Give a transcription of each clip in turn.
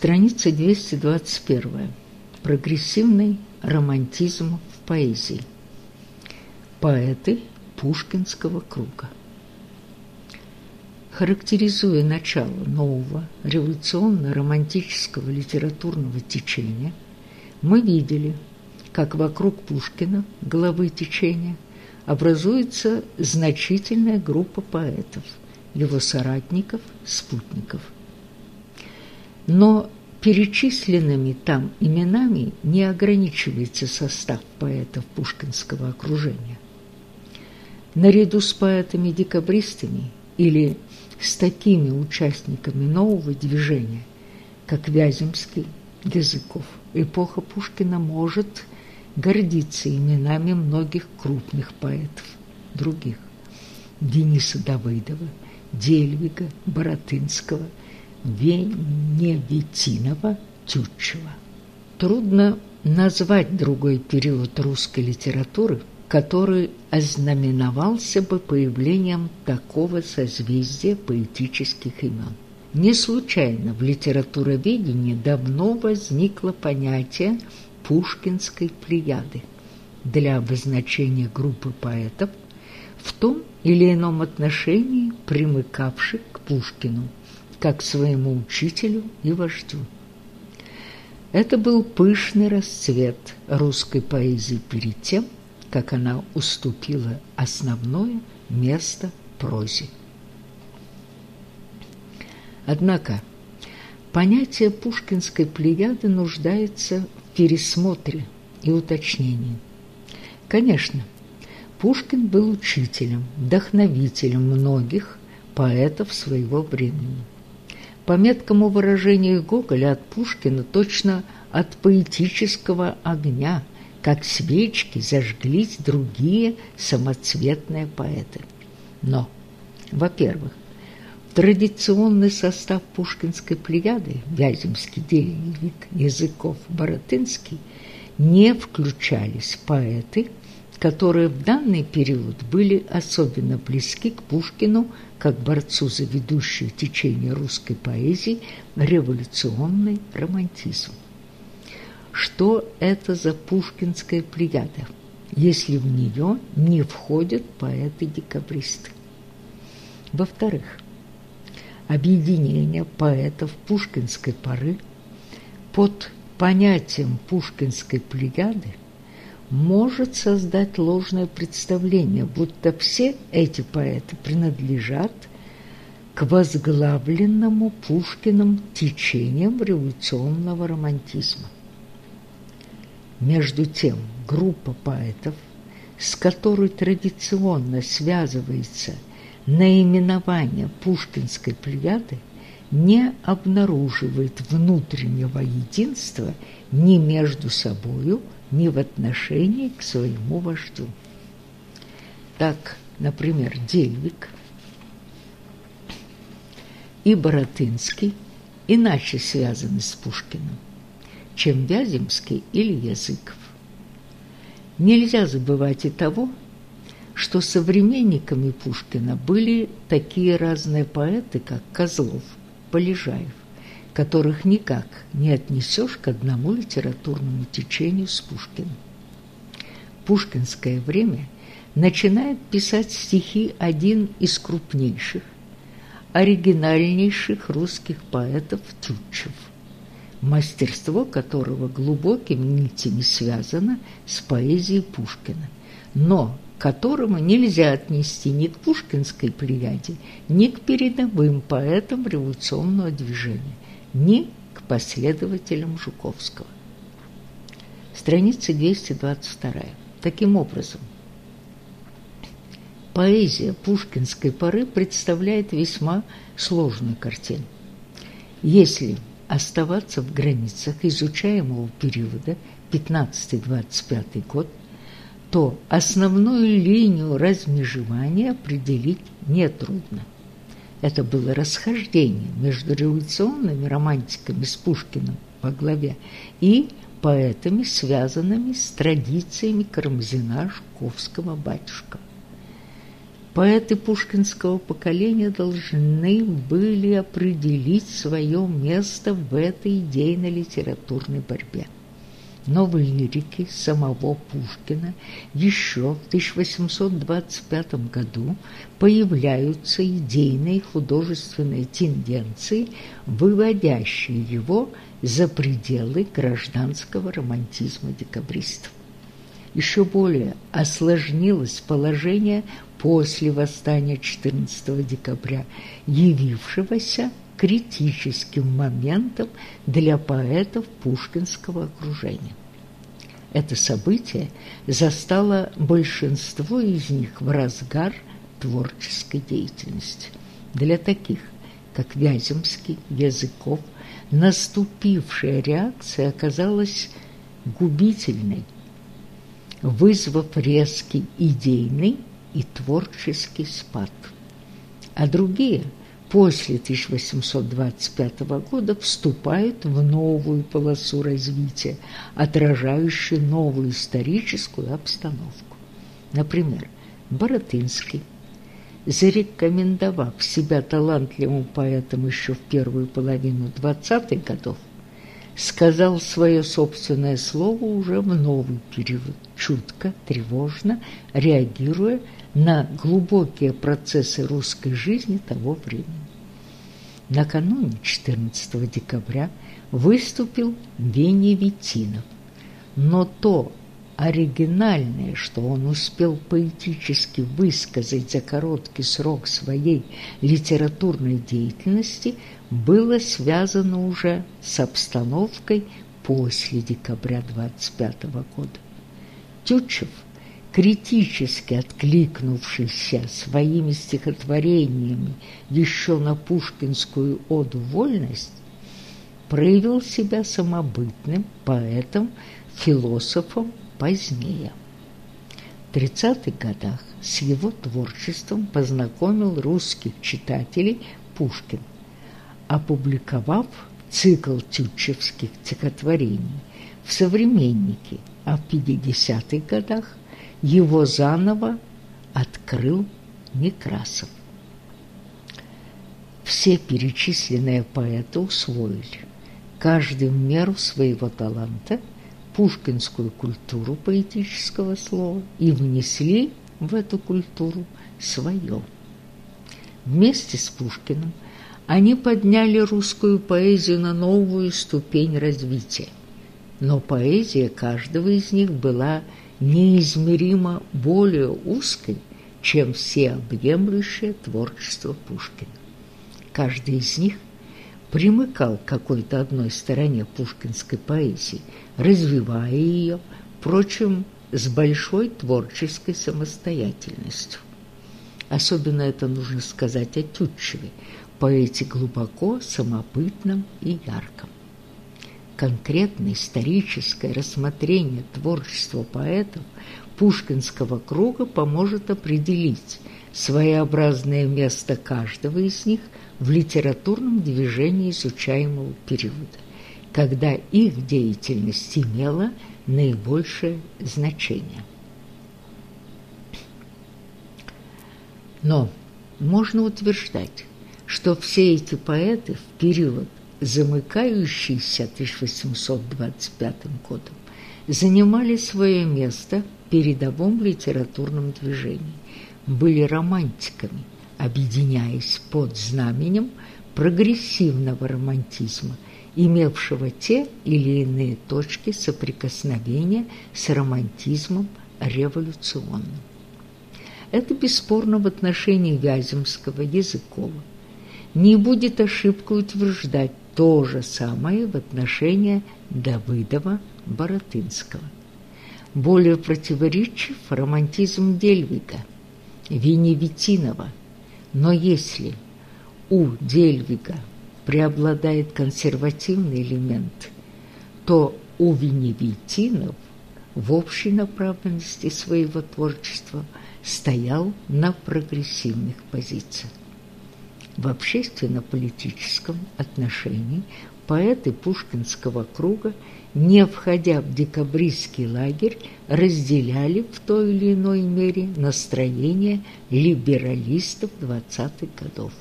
Страница 221. Прогрессивный романтизм в поэзии. Поэты Пушкинского круга. Характеризуя начало нового революционно-романтического литературного течения, мы видели, как вокруг Пушкина, главы течения, образуется значительная группа поэтов, его соратников, спутников. Но перечисленными там именами не ограничивается состав поэтов пушкинского окружения. Наряду с поэтами-декабристами или с такими участниками нового движения, как Вяземский, Языков, эпоха Пушкина может гордиться именами многих крупных поэтов, других – Дениса Давыдова, Дельвига, Боротынского, Веневитинова, Тютчева. Трудно назвать другой период русской литературы, который ознаменовался бы появлением такого созвездия поэтических имен. Не случайно в литературоведении давно возникло понятие пушкинской плеяды для обозначения группы поэтов в том или ином отношении примыкавших к Пушкину, как своему учителю и вождю. Это был пышный расцвет русской поэзии перед тем, как она уступила основное место прозе. Однако понятие пушкинской плеяды нуждается в пересмотре и уточнении. Конечно, Пушкин был учителем, вдохновителем многих поэтов своего времени. По меткому выражению Гоголя от Пушкина точно от поэтического огня, как свечки, зажглись другие самоцветные поэты. Но, во-первых, традиционный состав пушкинской плеяды Вяземский, Дельник, Языков, Боротынский не включались поэты, которые в данный период были особенно близки к Пушкину как борцу за ведущее течение русской поэзии революционный романтизм. Что это за пушкинская плеяда, если в нее не входят поэты-декабристы? Во-вторых, объединение поэтов пушкинской поры под понятием пушкинской плеяды может создать ложное представление, будто все эти поэты принадлежат к возглавленному Пушкиным течениям революционного романтизма. Между тем, группа поэтов, с которой традиционно связывается наименование пушкинской плеяды, не обнаруживает внутреннего единства ни между собою, в отношении к своему вождю. Так, например, Дельвик и Боротынский иначе связаны с Пушкиным, чем Вяземский или Языков. Нельзя забывать и того, что современниками Пушкина были такие разные поэты, как Козлов, Полежаев, которых никак не отнесешь к одному литературному течению с Пушкиным. Пушкинское время начинает писать стихи один из крупнейших, оригинальнейших русских поэтов Тютчев, мастерство которого глубокими нитями связано с поэзией Пушкина, но которому нельзя отнести ни к пушкинской плеяде, ни к передовым поэтам революционного движения – ни к последователям Жуковского. Страница 222. Таким образом, поэзия пушкинской поры представляет весьма сложную картину. Если оставаться в границах изучаемого периода 15-25 год, то основную линию размежевания определить нетрудно. Это было расхождение между революционными романтиками с Пушкиным во главе и поэтами, связанными с традициями Карамзина, Жуковского, Батюшкова. Поэты пушкинского поколения должны были определить свое место в этой идейно-литературной борьбе. Новые лирики самого Пушкина еще в 1825 году появляются идейные художественные тенденции, выводящие его за пределы гражданского романтизма декабристов. Еще более осложнилось положение после восстания 14 декабря, явившегося критическим моментом для поэтов пушкинского окружения. Это событие застало большинство из них в разгар творческой деятельности. Для таких, как Вяземский, Языков, наступившая реакция оказалась губительной, вызвав резкий идейный и творческий спад. А другие – после 1825 года вступают в новую полосу развития, отражающую новую историческую обстановку. Например, Боротынский, зарекомендовав себя талантливым поэтом еще в первую половину 20-х годов, сказал свое собственное слово уже в новый период, чутко, тревожно, реагируя на глубокие процессы русской жизни того времени. Накануне 14 декабря выступил Веневитинов, но то оригинальное, что он успел поэтически высказать за короткий срок своей литературной деятельности, было связано уже с обстановкой после декабря 25 года. Тютчев – критически откликнувшийся своими стихотворениями еще на пушкинскую оду «Вольность», проявил себя самобытным поэтом, философом позднее. В 30-х годах с его творчеством познакомил русских читателей Пушкин, опубликовав цикл тютчевских стихотворений в «Современнике», а в 50-х годах его заново открыл Некрасов. Все перечисленные поэты усвоили, каждый в меру своего таланта, пушкинскую культуру поэтического слова и внесли в эту культуру свое. Вместе с Пушкиным они подняли русскую поэзию на новую ступень развития, но поэзия каждого из них была неизмеримо более узкой, чем всеобъемлющее творчество Пушкина. Каждый из них примыкал к какой-то одной стороне пушкинской поэзии, развивая ее, впрочем, с большой творческой самостоятельностью. Особенно это нужно сказать о Тютчеве, поэте глубоко самобытном и ярком конкретное историческое рассмотрение творчества поэтов Пушкинского круга поможет определить своеобразное место каждого из них в литературном движении изучаемого периода, когда их деятельность имела наибольшее значение. Но можно утверждать, что все эти поэты в период замыкающийся 1825 годом, занимали свое место в передовом литературном движении, были романтиками, объединяясь под знаменем прогрессивного романтизма, имевшего те или иные точки соприкосновения с романтизмом революционным. Это бесспорно в отношении Вяземского, Языкова. Не будет ошибкой утверждать, то же самое в отношении Давыдова-Боротынского. Более противоречив романтизм Дельвига, Веневитинова, но если у Дельвига преобладает консервативный элемент, то у Веневитинов в общей направленности своего творчества стоял на прогрессивных позициях. В общественно-политическом отношении поэты Пушкинского круга не входя в декабристский лагерь, разделяли в той или иной мере настроение либералистов 20-х годов.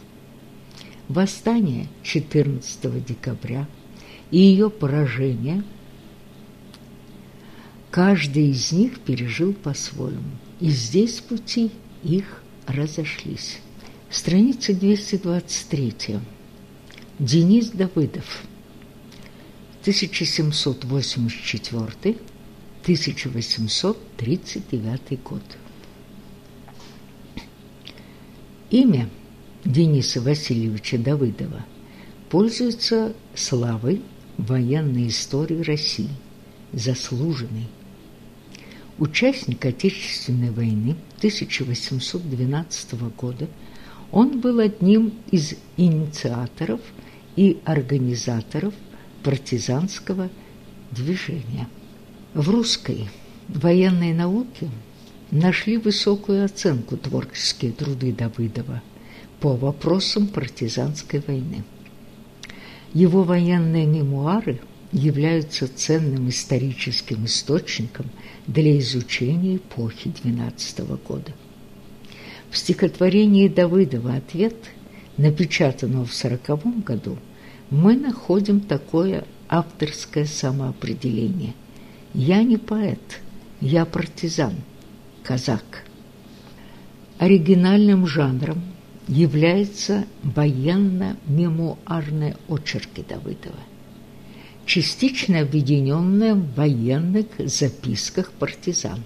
Восстание 14 декабря и ее поражение каждый из них пережил по-своему, и здесь пути их разошлись. Страница 223. Денис Давыдов. 1784-1839 год. Имя Дениса Васильевича Давыдова пользуется славой военной истории России, заслуженной. Участник Отечественной войны 1812 года, он был одним из инициаторов и организаторов партизанского движения. В русской военной науке нашли высокую оценку творческие труды Давыдова по вопросам партизанской войны. Его военные мемуары являются ценным историческим источником для изучения эпохи 12 года. В стихотворении Давыдова «Ответ», напечатанном в 1940 году, мы находим такое авторское самоопределение. «Я не поэт, я партизан, казак». Оригинальным жанром является военно-мемуарные очерки Давыдова, частично объединенные в военных записках партизан.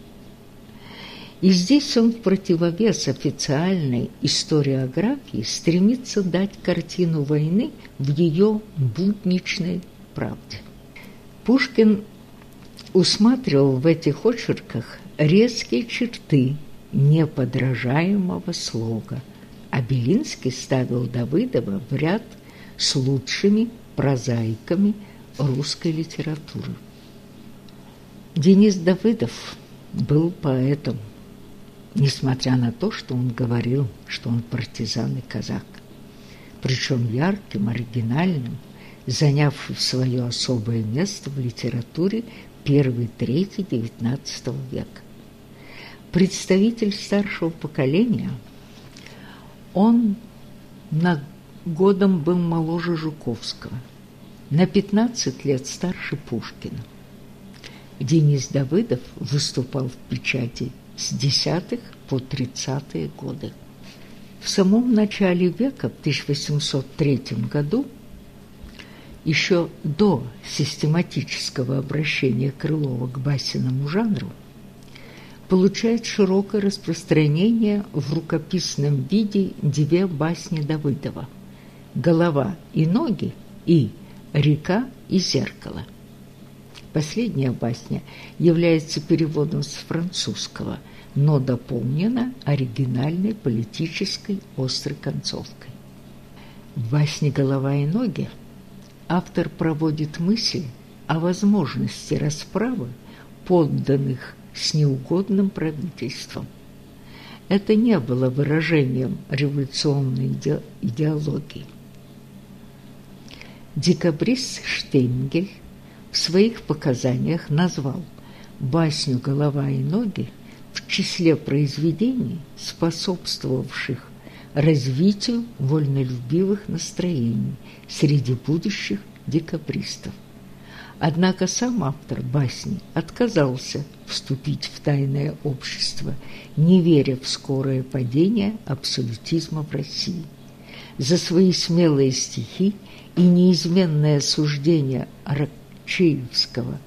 И здесь он в противовес официальной историографии стремится дать картину войны в ее будничной правде. Пушкин усматривал в этих очерках резкие черты неподражаемого слога, а Белинский ставил Давыдова в ряд с лучшими прозаиками русской литературы. Денис Давыдов был поэтом, несмотря на то, что он говорил, что он партизан и казак, причем ярким, оригинальным, заняв свое особое место в литературе первой трети XIX века. Представитель старшего поколения, он на годом был моложе Жуковского, на 15 лет старше Пушкина. Денис Давыдов выступал в печати с десятых по тридцатые годы. В самом начале века, в 1803 году, еще до систематического обращения Крылова к басенному жанру, получает широкое распространение в рукописном виде две басни Давыдова «Голова и ноги» и «Река и зеркало». Последняя басня является переводом с французского, но дополнена оригинальной политической острой концовкой. В басне «Голова и ноги» автор проводит мысль о возможности расправы подданных с неугодным правительством. Это не было выражением революционной идеологии. Декабрист Штейнгель в своих показаниях назвал басню «Голова и ноги» в числе произведений, способствовавших развитию вольнолюбивых настроений среди будущих декабристов. Однако сам автор басни отказался вступить в тайное общество, не веря в скорое падение абсолютизма в России. За свои смелые стихи и неизменное суждение Аракчеевского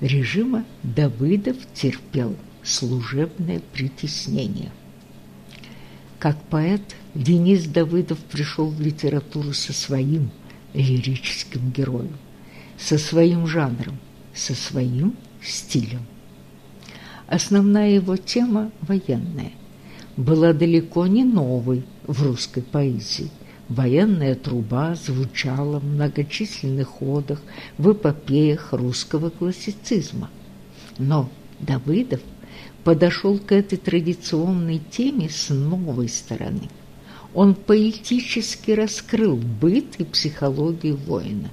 режима Давыдов терпел служебное притеснение. Как поэт Денис Давыдов пришел в литературу со своим лирическим героем, со своим жанром, со своим стилем. Основная его тема военная была далеко не новой в русской поэзии. Военная труба звучала в многочисленных ходах в эпопеях русского классицизма. Но Давыдов подошел к этой традиционной теме с новой стороны. Он поэтически раскрыл быт и психологию воина.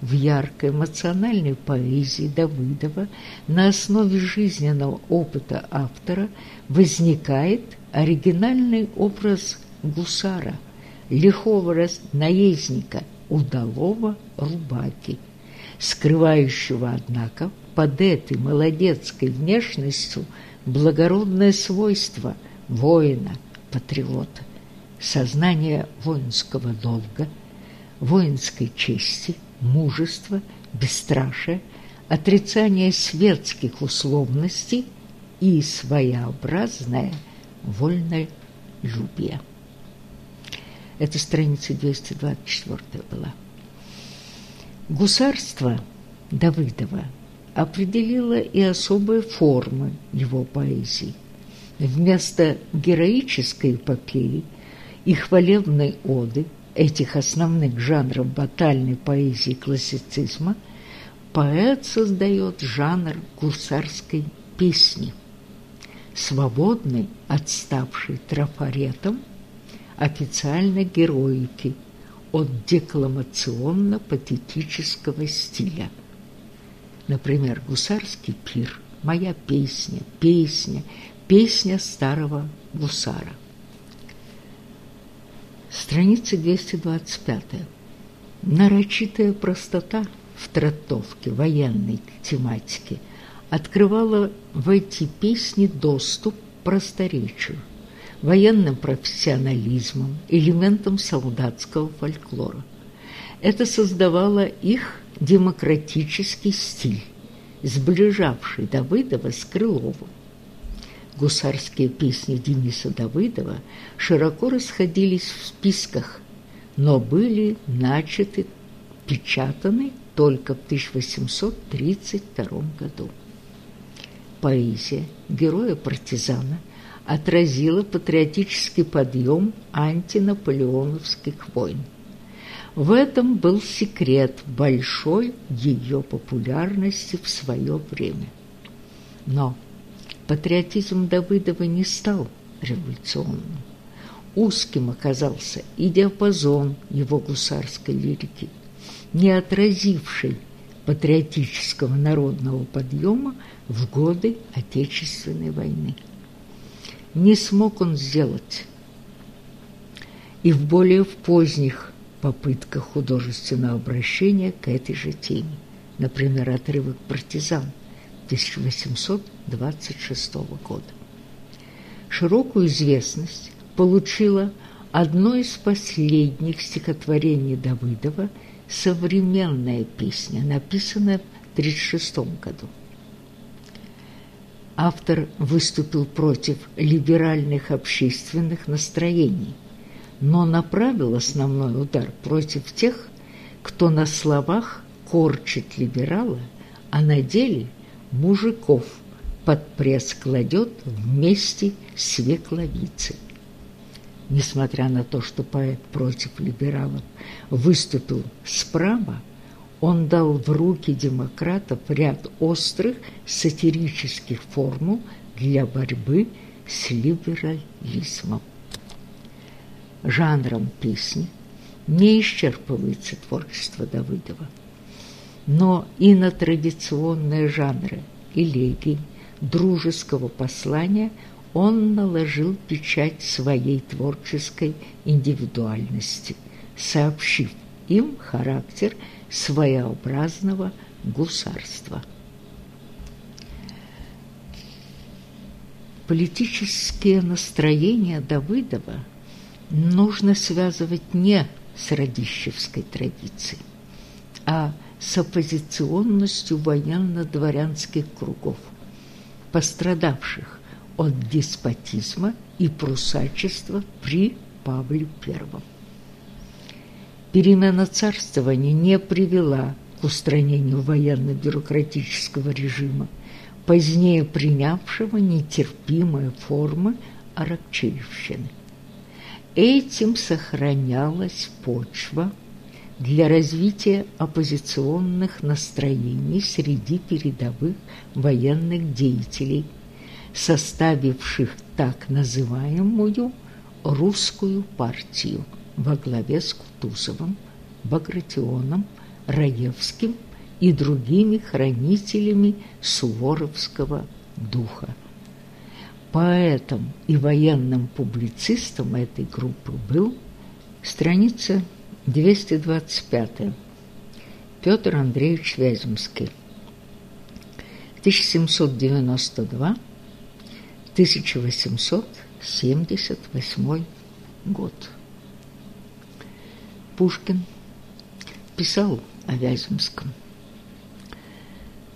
в яркой эмоциональной поэзии Давыдова на основе жизненного опыта автора возникает оригинальный образ гусара, лихого наездника, удалого рубаки, скрывающего, однако, под этой молодецкой внешностью благородное свойство воина, патриота, сознание воинского долга, воинской чести, мужества, бесстрашия, отрицание светских условностей и своеобразное вольнолюбие. Это страница 224 была. Гусарство Давыдова определило и особые формы его поэзии. Вместо героической эпопеи и хвалебной оды этих основных жанров батальной поэзии классицизма поэт создает жанр гусарской песни, свободный, отставший трафаретом официальной героики от декламационно-патетического стиля. Например, «Гусарский пир», «Моя песня», «Песня», «Песня старого гусара». Страница 225. Нарочитая простота в трактовке военной тематики открывала в эти песни доступ к просторечию, военным профессионализмом, элементом солдатского фольклора. Это создавало их демократический стиль, сближавший Давыдова с Крыловым. Гусарские песни Дениса Давыдова широко расходились в списках, но были начаты, печатаны только в 1832 году. Поэзия героя-партизана отразила патриотический подъем антинаполеоновских войн. В этом был секрет большой ее популярности в свое время. Но патриотизм Давыдова не стал революционным. Узким оказался и диапазон его гусарской лирики, не отразивший патриотического народного подъема в годы Отечественной войны. Не смог он сделать и в более в поздних попытках художественного обращения к этой же теме, например, отрывок «Партизан» 1826 года. Широкую известность получила одно из последних стихотворений Давыдова «Современная песня», написанная в 1936 году. Автор выступил против либеральных общественных настроений, но направил основной удар против тех, кто на словах корчит либерала, а на деле мужиков под пресс кладет вместе с векловицей. Несмотря на то, что поэт против либералов выступил справа, он дал в руки демократов ряд острых сатирических формул для борьбы с либерализмом. Жанром песни не исчерпывается творчество Давыдова, но и на традиционные жанры элегий, дружеского послания он наложил печать своей творческой индивидуальности, сообщив им характер своеобразного гусарства. Политические настроения Давыдова нужно связывать не с радищевской традицией, а с оппозиционностью военно-дворянских кругов, пострадавших от деспотизма и прусачества при Павле I. Перемена царствования не привела к устранению военно-бюрократического режима, позднее принявшего нетерпимые формы Аракчеевщины. Этим сохранялась почва для развития оппозиционных настроений среди передовых военных деятелей, составивших так называемую «русскую партию» во главе с Кутузовым, Багратионом, Раевским и другими хранителями суворовского духа. Поэтом и военным публицистом этой группы был страница 225 Петр Андреевич Вяземский 1792-1878 год. Пушкин писал о Вяземском.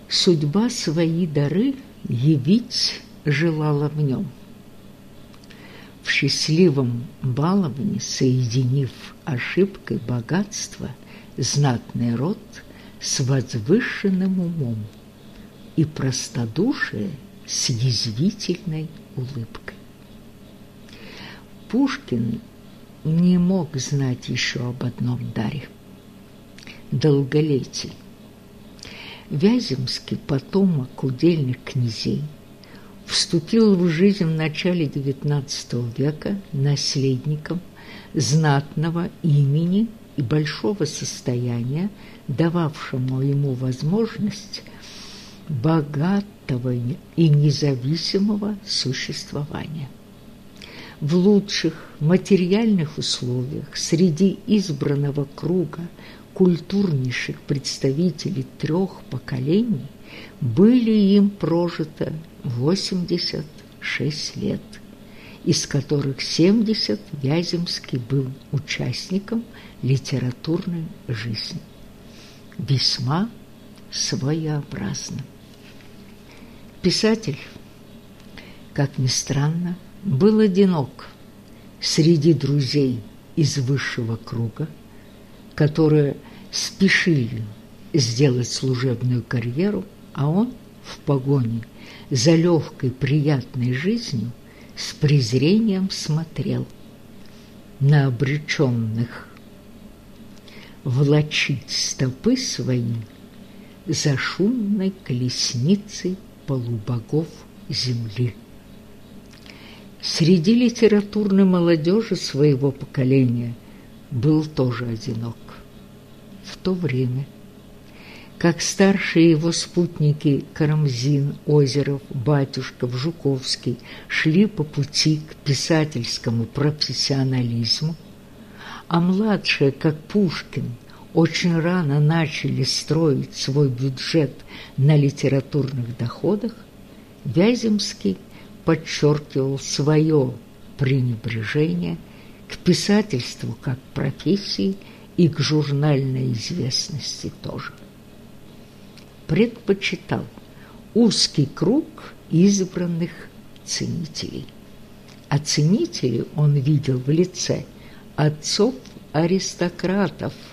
Судьба свои дары явить желала в нем. В счастливом баловне, соединив ошибкой богатства, знатный род с возвышенным умом и простодушие с язвительной улыбкой. Пушкин не мог знать еще об одном даре – долголетии. Вяземский, потомок удельных князей, вступил в жизнь в начале XIX века наследником знатного имени и большого состояния, дававшему ему возможность богатого и независимого существования. В лучших материальных условиях среди избранного круга культурнейших представителей трех поколений были им прожито 86 лет, из которых 70 Вяземский был участником литературной жизни. Весьма своеобразно. Писатель, как ни странно, был одинок среди друзей из высшего круга, которые спешили сделать служебную карьеру, а он в погоне за легкой приятной жизнью с презрением смотрел на обреченных влачить стопы свои за шумной колесницей полубогов земли. Среди литературной молодежи своего поколения был тоже одинок. В то время, как старшие его спутники Карамзин, Озеров, Батюшков, Жуковский шли по пути к писательскому профессионализму, а младшие, как Пушкин, очень рано начали строить свой бюджет на литературных доходах, Вяземский подчеркивал свое пренебрежение к писательству как профессии и к журнальной известности тоже. Предпочитал узкий круг избранных ценителей. А ценителей он видел в лице отцов-аристократов –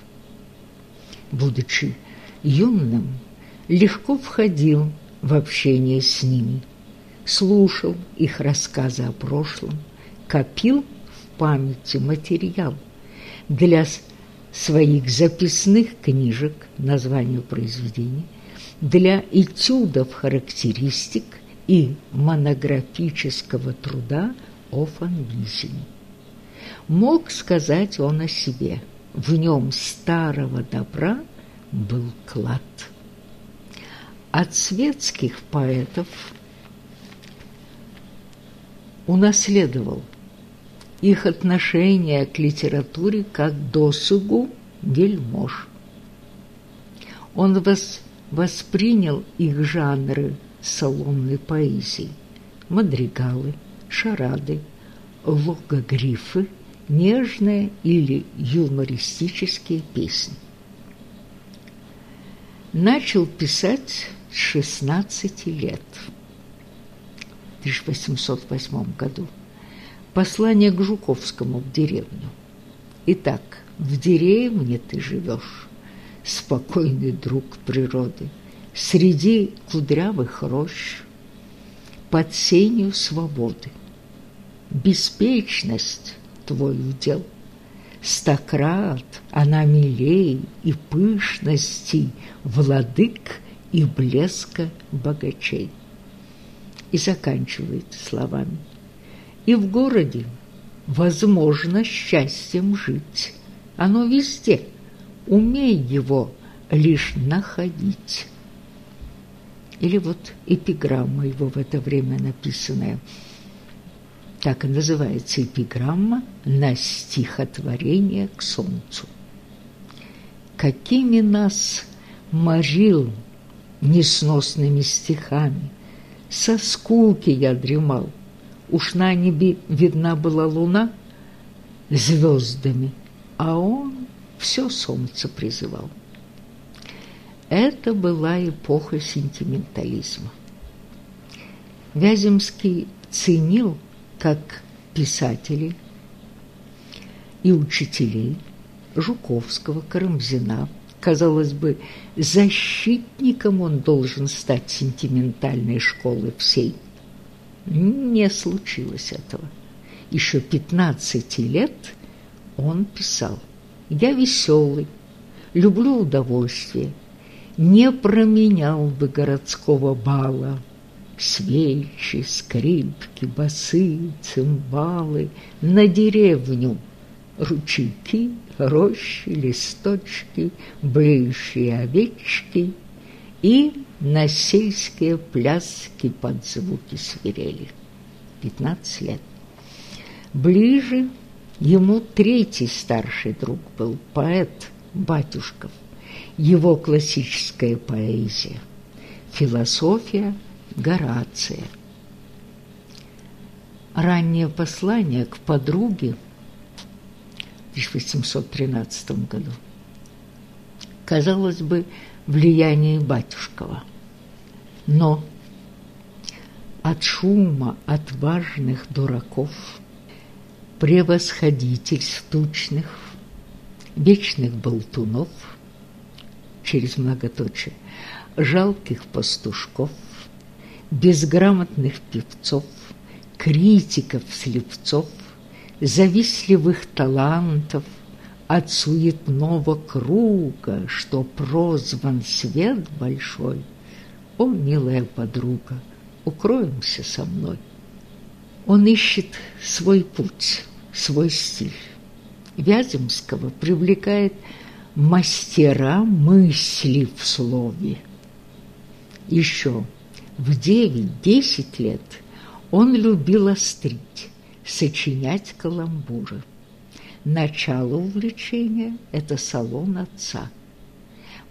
будучи юным, легко входил в общение с ними, слушал их рассказы о прошлом, копил в памяти материал для своих записных книжек, названию произведений, для этюдов характеристик и монографического труда о Фанвизине. Мог сказать он о себе – в нем старого добра был клад. От светских поэтов унаследовал их отношение к литературе как досугу вельмож. Он вос воспринял их жанры салонной поэзии, мадригалы, шарады, логогрифы – нежные или юмористические песни. Начал писать с 16 лет, 1808 году, послание к Жуковскому в деревню. Итак, в деревне ты живешь, спокойный друг природы, среди кудрявых рощ, под сенью свободы. Беспечность твой удел. Стократ, она милей и пышности, владык и блеска богачей. И заканчивает словами. И в городе возможно счастьем жить. Оно везде. Умей его лишь находить. Или вот эпиграмма его в это время написанная. Так и называется эпиграмма на стихотворение к солнцу. Какими нас морил несносными стихами, со скуки я дремал, уж на небе видна была луна звездами, а он все солнце призывал. Это была эпоха сентиментализма. Вяземский ценил как писателей и учителей Жуковского, Карамзина. Казалось бы, защитником он должен стать сентиментальной школы всей. Не случилось этого. Еще 15 лет он писал «Я веселый, люблю удовольствие, не променял бы городского бала. Свечи, скрипки, басы, цимбалы на деревню, ручейки, рощи, листочки, блеющие овечки и на сельские пляски под звуки свирели. Пятнадцать лет. Ближе ему третий старший друг был, поэт Батюшков – его классическая поэзия, философия Горация. Раннее послание к подруге 1813 году казалось бы, влияние Батюшкова. Но от шума отважных дураков, превосходительств тучных, вечных болтунов – через многоточие, жалких пастушков, безграмотных певцов, критиков-слепцов, завистливых талантов, от суетного круга, что прозван свет большой. О, милая подруга, укроемся со мной. Он ищет свой путь, свой стиль. Вяземского привлекает мастера мысли в слове. Еще в 9-10 лет он любил острить, сочинять каламбуры. Начало увлечения – это салон отца.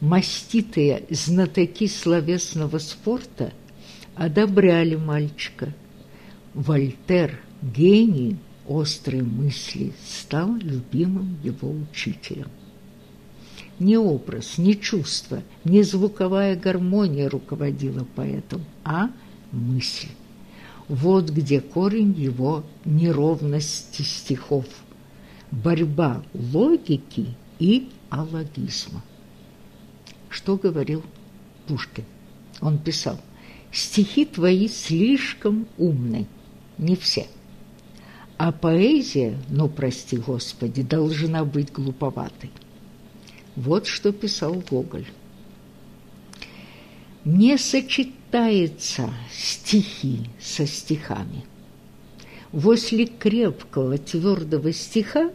Маститые знатоки словесного спорта одобряли мальчика. Вольтер, гений острой мысли, стал любимым его учителем. Не образ, не чувство, не звуковая гармония руководила поэтом, а мысль. Вот где корень его неровности стихов. Борьба логики и алогизма. Что говорил Пушкин? Он писал, «Стихи твои слишком умны, не все. А поэзия, ну, прости Господи, должна быть глуповатой». Вот что писал Гоголь. Не сочетается стихи со стихами. Возле крепкого твердого стиха,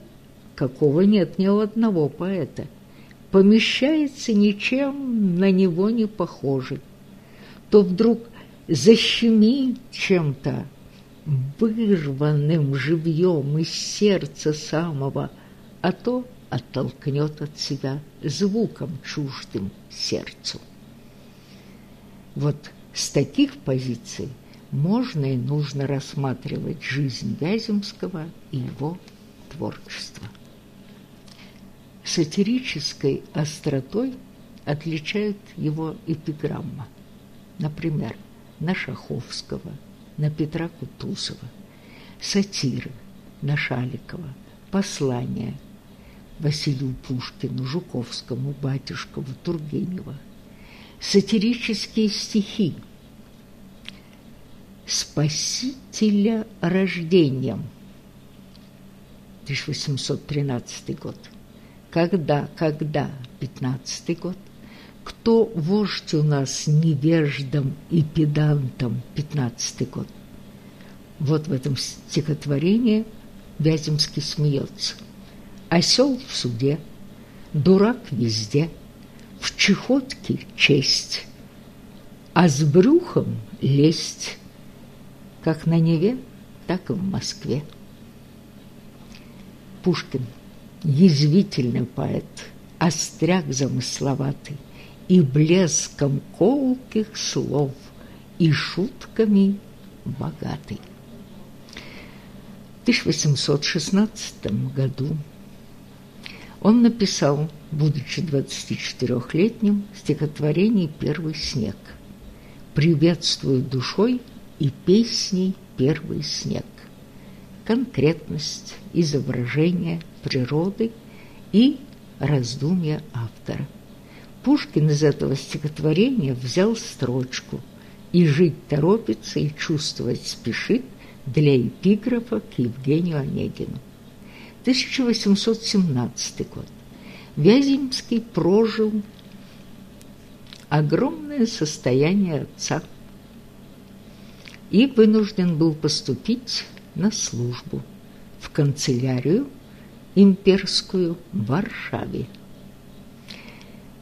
какого нет ни у одного поэта, помещается ничем на него не похожий, то вдруг защемит чем-то, вырванным живьем из сердца самого, а то оттолкнет от себя звуком чуждым сердцу. Вот с таких позиций можно и нужно рассматривать жизнь Вяземского и его творчество. Сатирической остротой отличает его эпиграмма. Например, на Шаховского, на Петра Кутузова, сатиры на Шаликова, послания – Василию Пушкину, Жуковскому, Батюшкову, Тургенева. Сатирические стихи «Спасителя рождением» 1813 год. Когда, когда, 15 год. Кто вождь у нас невеждом и педантом, 15 год. Вот в этом стихотворении Вяземский смеется – Осел в суде, дурак везде, в чехотке честь, а с брюхом лесть, как на Неве, так и в Москве. Пушкин – язвительный поэт, остряк замысловатый, и блеском колких слов, и шутками богатый. В 1816 году он написал, будучи 24-летним, стихотворение «Первый снег». «Приветствую душой и песней первый снег». Конкретность, изображение природы и раздумья автора. Пушкин из этого стихотворения взял строчку «И жить торопится, и чувствовать спешит» для эпиграфа к Евгению Онегину. 1817 год. Вяземский прожил огромное состояние отца и вынужден был поступить на службу в канцелярию имперскую в Варшаве.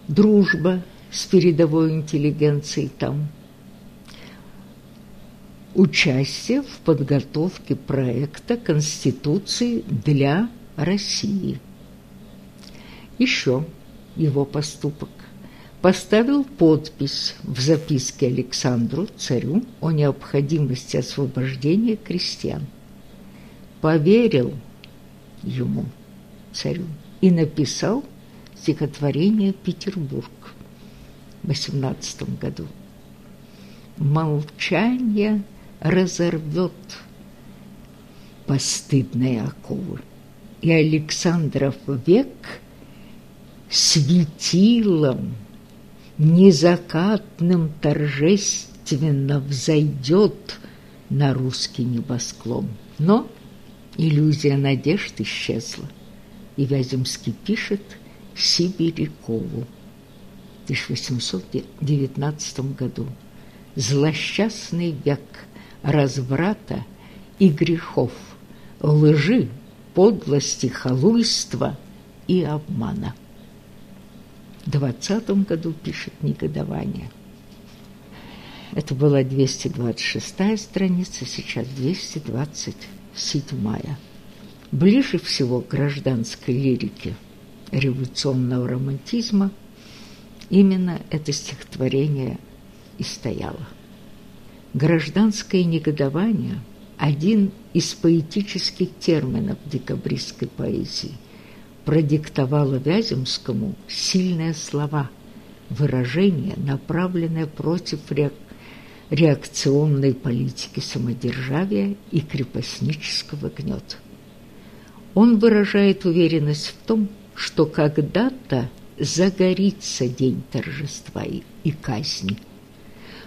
Дружба с передовой интеллигенцией там – участие в подготовке проекта Конституции для России. Еще его поступок поставил подпись в записке Александру, царю, о необходимости освобождения крестьян. Поверил ему, царю, и написал стихотворение «Петербург» в 18 году. Молчание – разорвет постыдные оковы. И Александров век светилом незакатным торжественно взойдет на русский небосклон. Но иллюзия надежд исчезла, и Вяземский пишет Сибирякову в 1819 году. «Злосчастный век – разврата и грехов, лжи, подлости, халуйства и обмана. В двадцатом году пишет негодование. Это была 226 страница, сейчас 227. Ближе всего к гражданской лирике революционного романтизма именно это стихотворение и стояло. Гражданское негодование – один из поэтических терминов декабристской поэзии – продиктовало Вяземскому сильные слова, выражения, направленные против реакционной политики самодержавия и крепостнического гнета. Он выражает уверенность в том, что когда-то загорится день торжества и казни –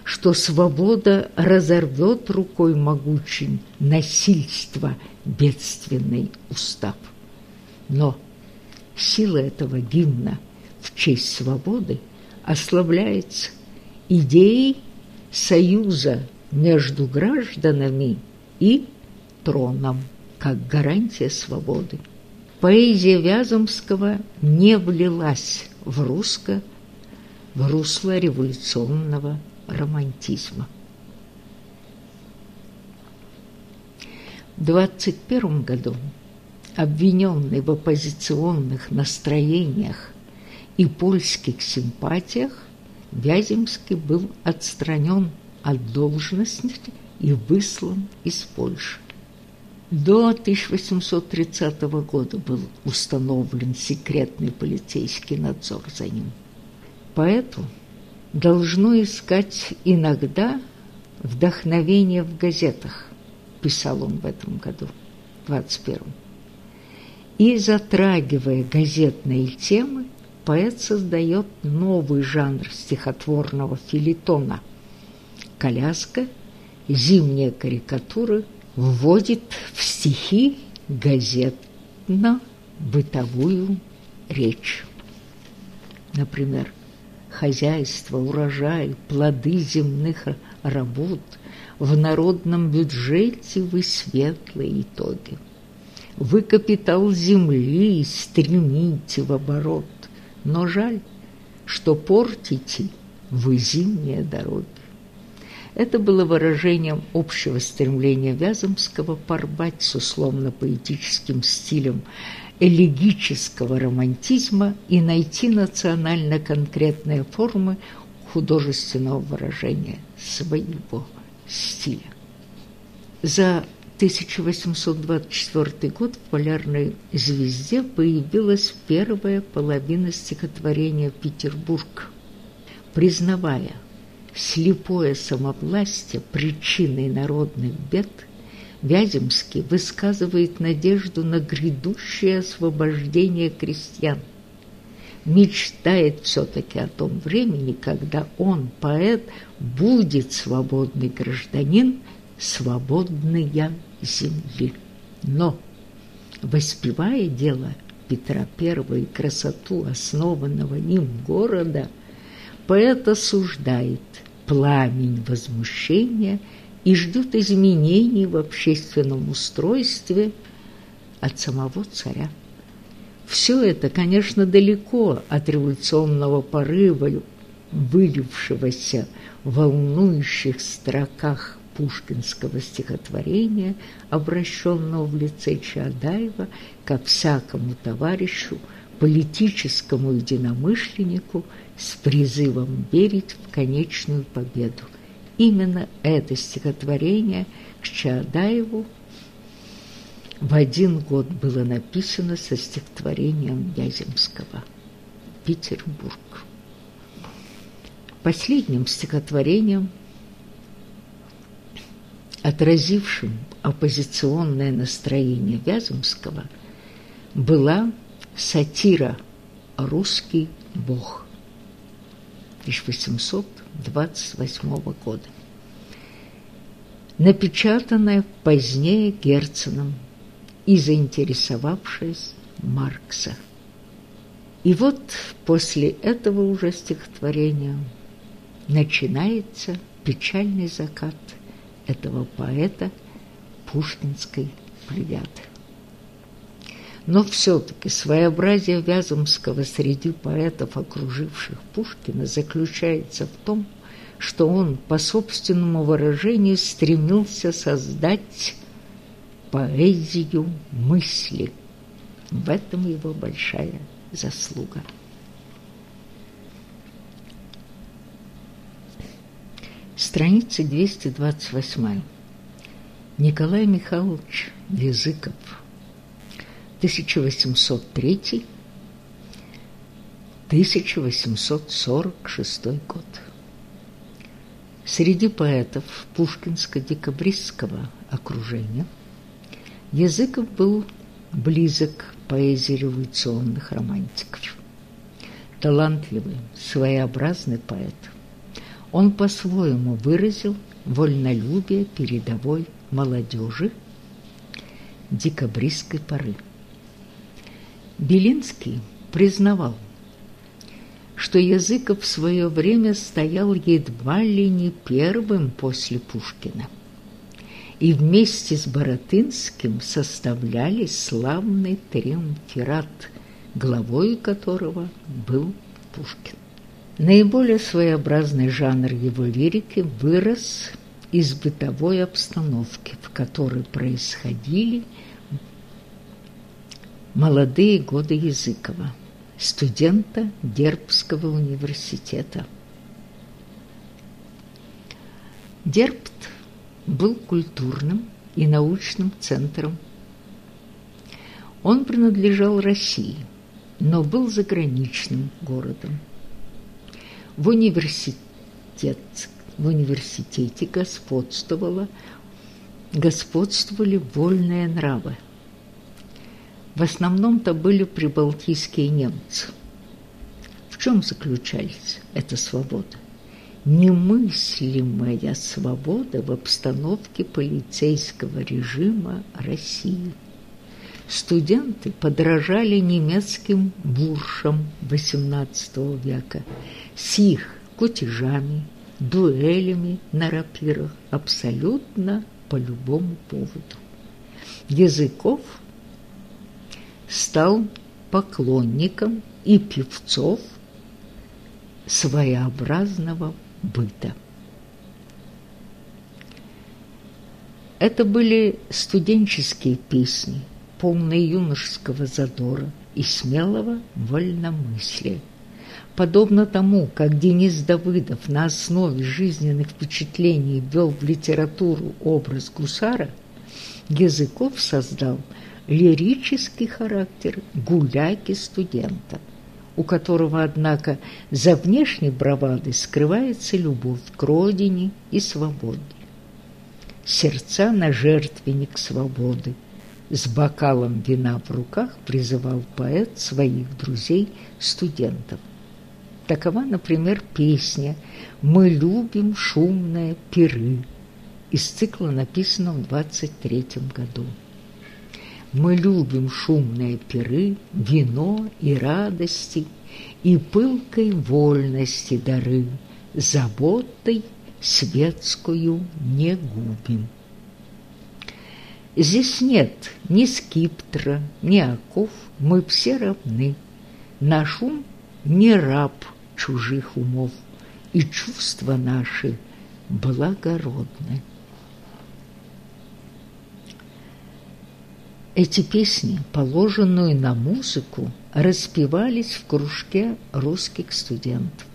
что свобода разорвет рукой могучим насильство бедственный устав. Но сила этого гимна в честь свободы ослабляется идеей союза между гражданами и троном, как гарантия свободы. Поэзия Вяземского не влилась в русско в русло революционного романтизма. В 21 году, обвиненный в оппозиционных настроениях и польских симпатиях, Вяземский был отстранен от должности и выслан из Польши. До 1830 года был установлен секретный полицейский надзор за ним. Поэту должно искать иногда вдохновение в газетах, писал он в этом году, 21-м. И затрагивая газетные темы, поэт создает новый жанр стихотворного филитона. Коляска, зимние карикатуры вводит в стихи газетно-бытовую речь. Например, хозяйство, урожай, плоды земных работ, в народном бюджете вы светлые итоги. Вы капитал земли стремите в оборот, но жаль, что портите вы зимние дороги. Это было выражением общего стремления Вяземского порвать с условно-поэтическим стилем элегического романтизма и найти национально конкретные формы художественного выражения своего стиля. За 1824 год в «Полярной звезде» появилась первая половина стихотворения «Петербург», признавая слепое самовластие причиной народных бед, Вяземский высказывает надежду на грядущее освобождение крестьян. Мечтает все-таки о том времени, когда он, поэт, будет свободный гражданин, свободная земли. Но, воспевая дело Петра I и красоту основанного им города, поэт осуждает пламень возмущения и ждет изменений в общественном устройстве от самого царя. Все это, конечно, далеко от революционного порыва, вылившегося в волнующих строках пушкинского стихотворения, обращенного в лице Чаадаева ко всякому товарищу, политическому единомышленнику с призывом верить в конечную победу. Именно это стихотворение к Чаадаеву в один год было написано со стихотворением Вяземского «Петербург». Последним стихотворением – отразившим оппозиционное настроение Вяземского, была сатира «Русский бог» 1828 года, напечатанная позднее Герценом и заинтересовавшаяся Маркса. И вот после этого уже стихотворения начинается печальный закат – этого поэта пушкинской плеяды. Но все-таки своеобразие Вяземского среди поэтов, окруживших Пушкина, заключается в том, что он, по собственному выражению, стремился создать поэзию мысли. В этом его большая заслуга. Страница 228. Николай Михайлович Языков. 1803-1846 год. Среди поэтов пушкинско-декабристского окружения Языков был близок к поэзии революционных романтиков. Талантливый, своеобразный поэт – он по-своему выразил вольнолюбие передовой молодежи декабристской поры. Белинский признавал, что Языков в свое время стоял едва ли не первым после Пушкина и вместе с Боротынским составляли славный триумфират, главой которого был Пушкин. Наиболее своеобразный жанр его лирики вырос из бытовой обстановки, в которой происходили молодые годы Языкова, студента Дербского университета. Дербт был культурным и научным центром. Он принадлежал России, но был заграничным городом. В университет, в университете господствовало, господствовали вольные нравы. В основном-то были прибалтийские немцы. В чем заключались эта свобода? Немыслимая свобода в обстановке полицейского режима России. Студенты подражали немецким буршам XVIII века – с их кутежами, дуэлями на рапирах абсолютно по любому поводу. Языков стал поклонником и певцов, своеобразного быта. Это были студенческие песни, полные юношеского задора и смелого вольномыслия. Подобно тому, как Денис Давыдов на основе жизненных впечатлений ввел в литературу образ гусара, Языков создал лирический характер гуляки-студента, у которого, однако, за внешней бравадой скрывается любовь к родине и свободе. Сердца на жертвенник свободы – с бокалом вина в руках призывал поэт своих друзей-студентов. Такова, например, песня «Мы любим шумные пиры» из цикла, написанного в 23 году. Мы любим шумные пиры, вино и радости, И пылкой вольности дары, Заботой светскую не губим. Здесь нет ни скиптра, ни оков, мы все равны. Наш ум не раб чужих умов, и чувства наши благородны. Эти песни, положенные на музыку, распевались в кружке русских студентов,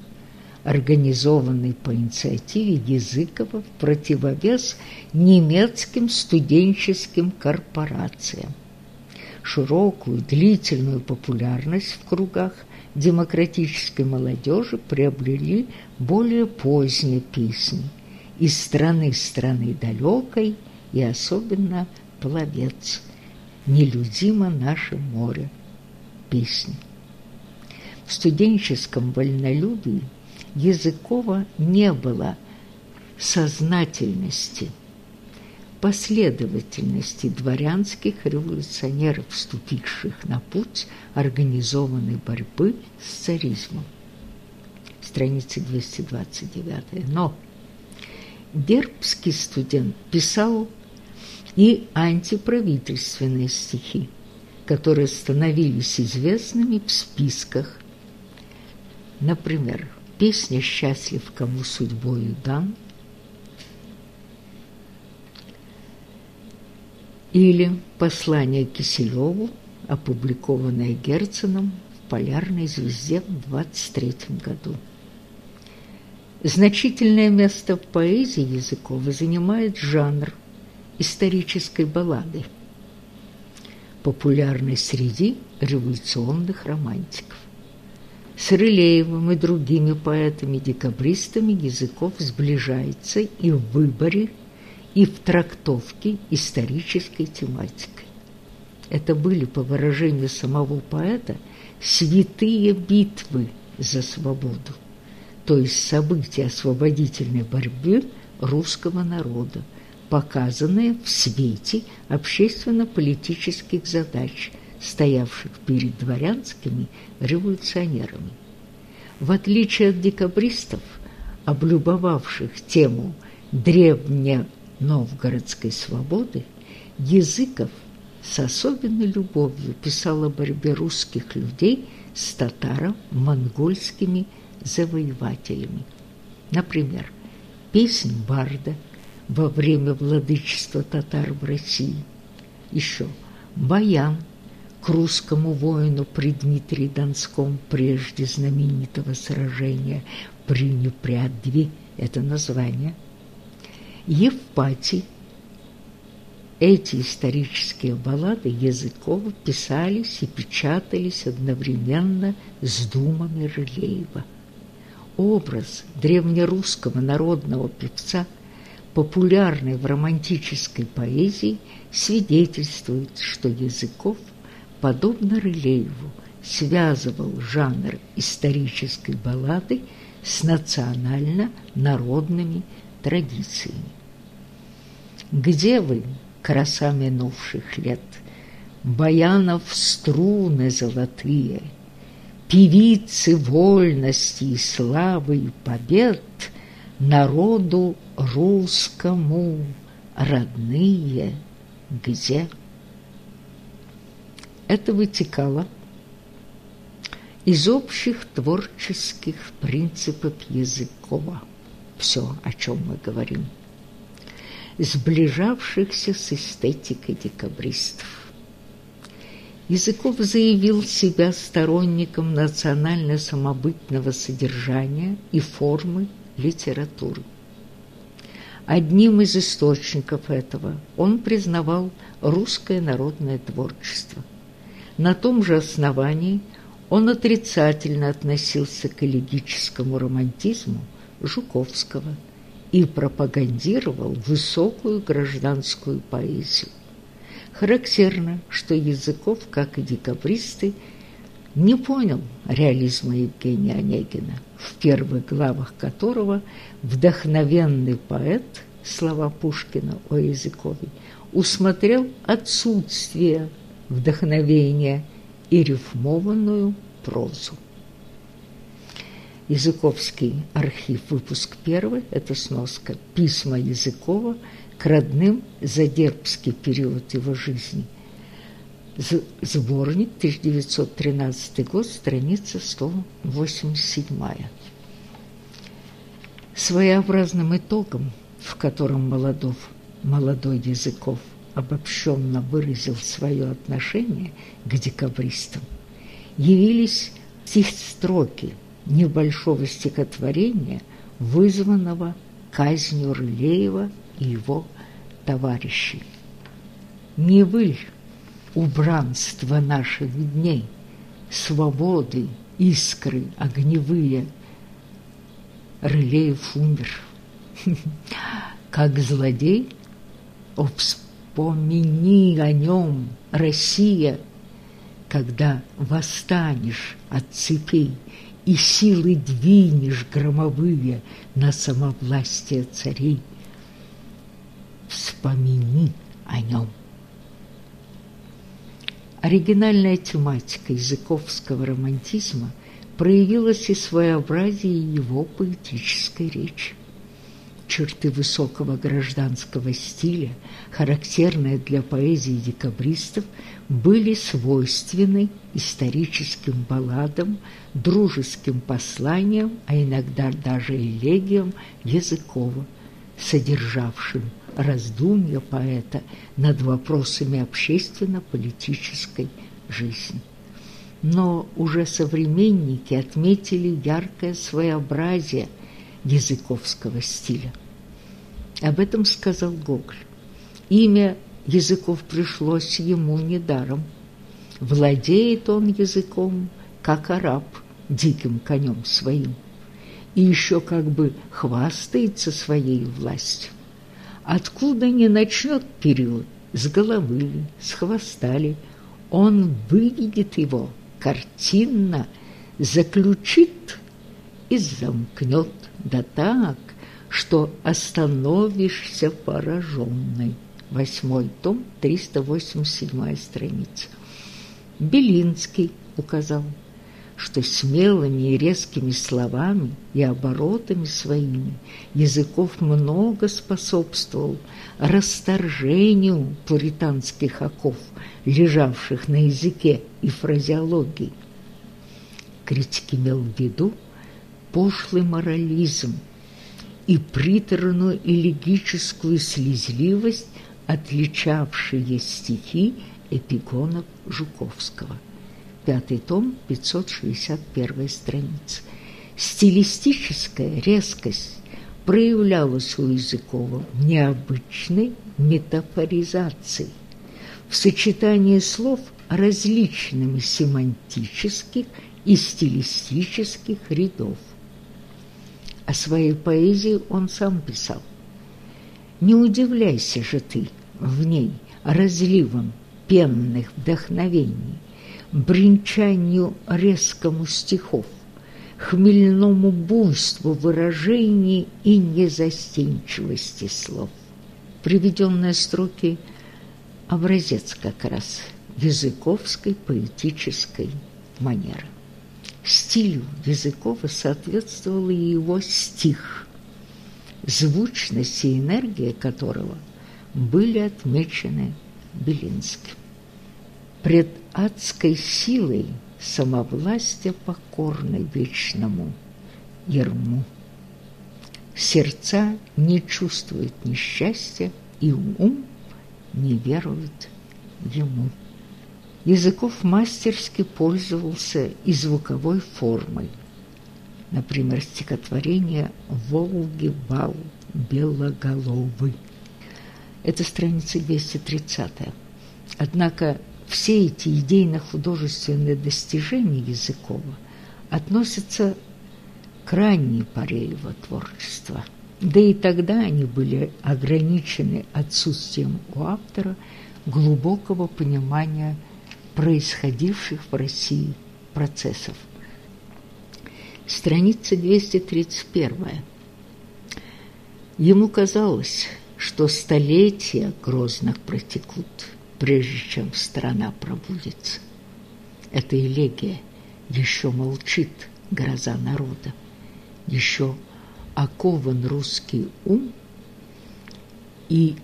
организованный по инициативе Языкова в противовес немецким студенческим корпорациям. Широкую, длительную популярность в кругах демократической молодежи приобрели более поздние песни из страны страны далекой и особенно «Пловец», «Нелюдимо наше море» песни. В студенческом вольнолюбии Языкова не было сознательности, последовательности дворянских революционеров, вступивших на путь организованной борьбы с царизмом. Страница 229. Но Дербский студент писал и антиправительственные стихи, которые становились известными в списках. Например, песня «Счастлив, кому судьбою дан» или «Послание Киселеву», опубликованное Герценом в «Полярной звезде» в 23 году. Значительное место в поэзии Языкова занимает жанр исторической баллады, популярный среди революционных романтиков. С Рылеевым и другими поэтами-декабристами Языков сближается и в выборе, и в трактовке исторической тематикой. Это были, по выражению самого поэта, святые битвы за свободу, то есть события освободительной борьбы русского народа, показанные в свете общественно-политических задач, стоявших перед дворянскими революционерами. В отличие от декабристов, облюбовавших тему древне-новгородской свободы, Языков с особенной любовью писал о борьбе русских людей с татаро-монгольскими завоевателями. Например, песнь Барда – во время владычества татар в России. Еще Баян к русскому воину при Дмитрии Донском прежде знаменитого сражения при Непрядве, это название. Евпатий. Эти исторические баллады Языкова писались и печатались одновременно с думами Рылеева. Образ древнерусского народного певца – популярной в романтической поэзии, свидетельствует, что Языков, подобно Рылееву, связывал жанр исторической баллады с национально-народными традициями. Где вы, краса минувших лет, Баянов струны золотые, Певицы вольности и славы и побед — народу русскому родные где? Это вытекало из общих творческих принципов Языкова. Все, о чем мы говорим. Сближавшихся с эстетикой декабристов. Языков заявил себя сторонником национально-самобытного содержания и формы литературы. Одним из источников этого он признавал русское народное творчество. На том же основании он отрицательно относился к элегическому романтизму Жуковского и пропагандировал высокую гражданскую поэзию. Характерно, что Языков, как и декабристы, не понял реализма Евгения Онегина, в первых главах которого вдохновенный поэт, слова Пушкина о Языкове, усмотрел отсутствие вдохновения и рифмованную прозу. Языковский архив, выпуск 1, это сноска «Письма Языкова к родным за дербский период его жизни. Сборник, 1913 год, страница 187. Своеобразным итогом, в котором Молодов, молодой Языков обобщенно выразил свое отношение к декабристам, явились стихстроки небольшого стихотворения, вызванного казнью Рылеева и его товарищей. Не вы убранство наших дней, свободы, искры огневые. Рылеев умер. Как злодей, вспомини о нем, Россия, когда восстанешь от цепей и силы двинешь громовые на самовластие царей вспомини о нем. Оригинальная тематика языковского романтизма проявилась и своеобразие его поэтической речи. Черты высокого гражданского стиля, характерные для поэзии декабристов, были свойственны историческим балладам, дружеским посланиям, а иногда даже элегиям Языкова, содержавшим раздумья поэта над вопросами общественно-политической жизни. Но уже современники отметили яркое своеобразие языковского стиля. Об этом сказал Гоголь. Имя языков пришлось ему недаром. Владеет он языком, как араб, диким конем своим, и еще как бы хвастается своей властью. Откуда не начнет период, с головы ли, с хвоста ли, он выведет его картинно, заключит и замкнет, да так, что остановишься пораженный. Восьмой том, 387 страница. Белинский указал – что смелыми и резкими словами и оборотами своими Языков много способствовал расторжению пуританских оков, лежавших на языке и фразеологии. Критик имел в виду пошлый морализм и приторную элегическую слезливость, отличавшие стихи эпигонов Жуковского пятый том, 561 страница. Стилистическая резкость проявлялась у Языкова необычной метафоризации, в сочетании слов различными семантических и стилистических рядов. О своей поэзии он сам писал. «Не удивляйся же ты в ней разливом пенных вдохновений, бренчанию резкому стихов, хмельному буйству выражений и незастенчивости слов. Приведенные строки – образец как раз языковской поэтической манеры. Стилю Языкова соответствовал и его стих, звучность и энергия которого были отмечены Белинским. Пред адской силой самовластия покорной вечному ерму. Сердца не чувствуют несчастья, и ум не верует ему. Языков мастерски пользовался и звуковой формой. Например, стихотворение «Волги бал белоголовый». Это страница 230. Однако все эти идейно-художественные достижения Языкова относятся к ранней поре его творчества. Да и тогда они были ограничены отсутствием у автора глубокого понимания происходивших в России процессов. Страница 231. Ему казалось, что столетия грозно протекут – прежде чем страна пробудется. Это элегия еще молчит гроза народа, еще окован русский ум и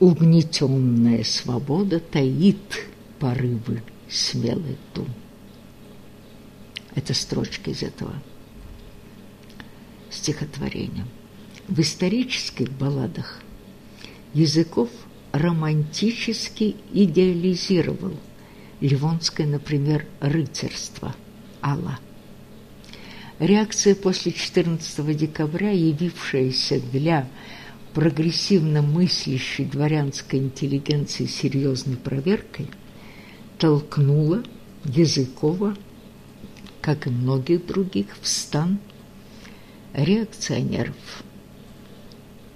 угнетенная свобода таит порывы смелый дум. Это строчки из этого стихотворения. В исторических балладах Языков – романтически идеализировал Ливонское, например, рыцарство Алла. Реакция после 14 декабря, явившаяся для прогрессивно мыслящей дворянской интеллигенции серьезной проверкой, толкнула Языкова, как и многих других, в стан реакционеров –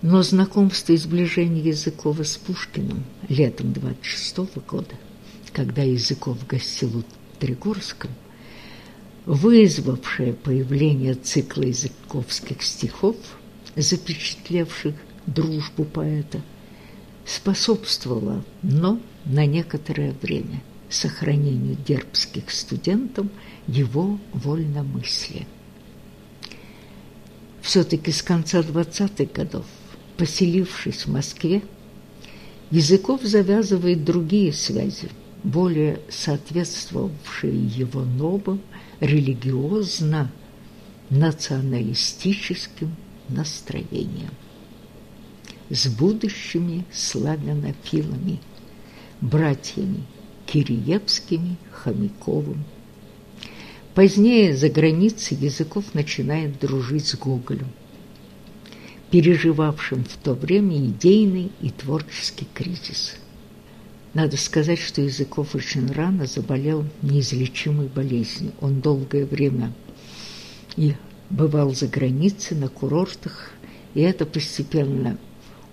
но знакомство и сближение Языкова с Пушкиным летом 26 -го года, когда Языков гостил у Тригорском, вызвавшее появление цикла языковских стихов, запечатлевших дружбу поэта, способствовало, но на некоторое время, сохранению дербских студентам его вольномыслия. Все-таки с конца 20-х годов поселившись в Москве, Языков завязывает другие связи, более соответствовавшие его новым религиозно-националистическим настроениям. С будущими славянофилами, братьями Кириевскими, Хомяковым. Позднее за границей Языков начинает дружить с Гоголем переживавшим в то время идейный и творческий кризис. Надо сказать, что Языков очень рано заболел неизлечимой болезнью. Он долгое время и бывал за границей, на курортах, и это постепенно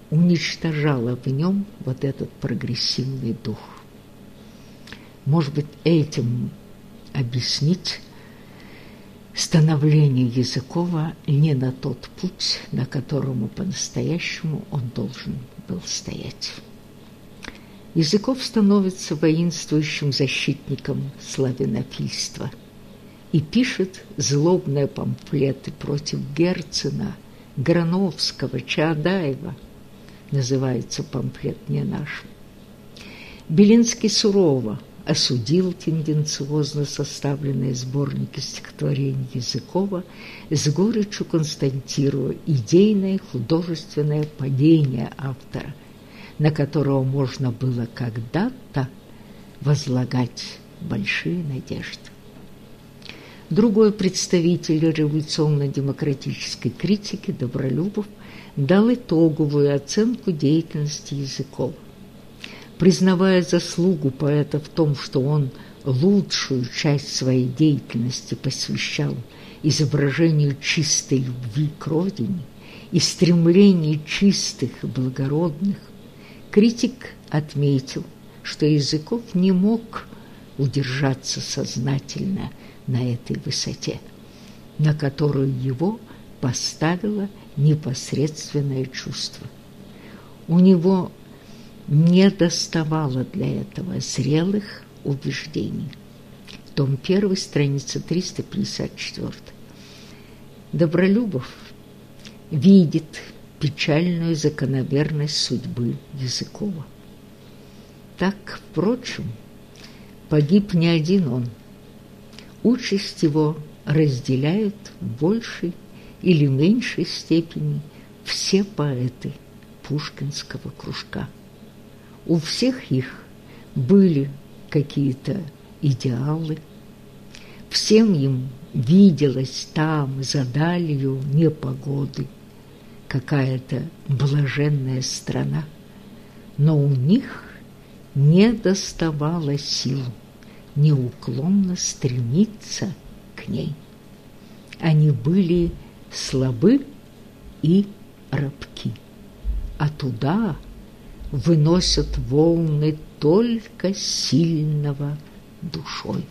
уничтожало в нем вот этот прогрессивный дух. Может быть, этим объяснить становление Языкова не на тот путь, на которому по-настоящему он должен был стоять. Языков становится воинствующим защитником славянофильства и пишет злобные памфлеты против Герцена, Грановского, Чаадаева. Называется памфлет не наш. Белинский сурово осудил тенденциозно составленные сборники стихотворений Языкова, с горечью констатируя идейное художественное падение автора, на которого можно было когда-то возлагать большие надежды. Другой представитель революционно-демократической критики Добролюбов дал итоговую оценку деятельности Языкова признавая заслугу поэта в том, что он лучшую часть своей деятельности посвящал изображению чистой любви к родине и стремлению чистых и благородных, критик отметил, что Языков не мог удержаться сознательно на этой высоте, на которую его поставило непосредственное чувство. У него не доставало для этого зрелых убеждений. Том 1, страница 354. Добролюбов видит печальную закономерность судьбы Языкова. Так, впрочем, погиб не один он, участь его разделяют в большей или меньшей степени все поэты пушкинского кружка. У всех их были какие-то идеалы, всем им виделась там, за далью непогоды, какая-то блаженная страна, но у них не доставало сил неуклонно стремиться к ней. Они были слабы и рабки, а туда выносят волны только сильного душой.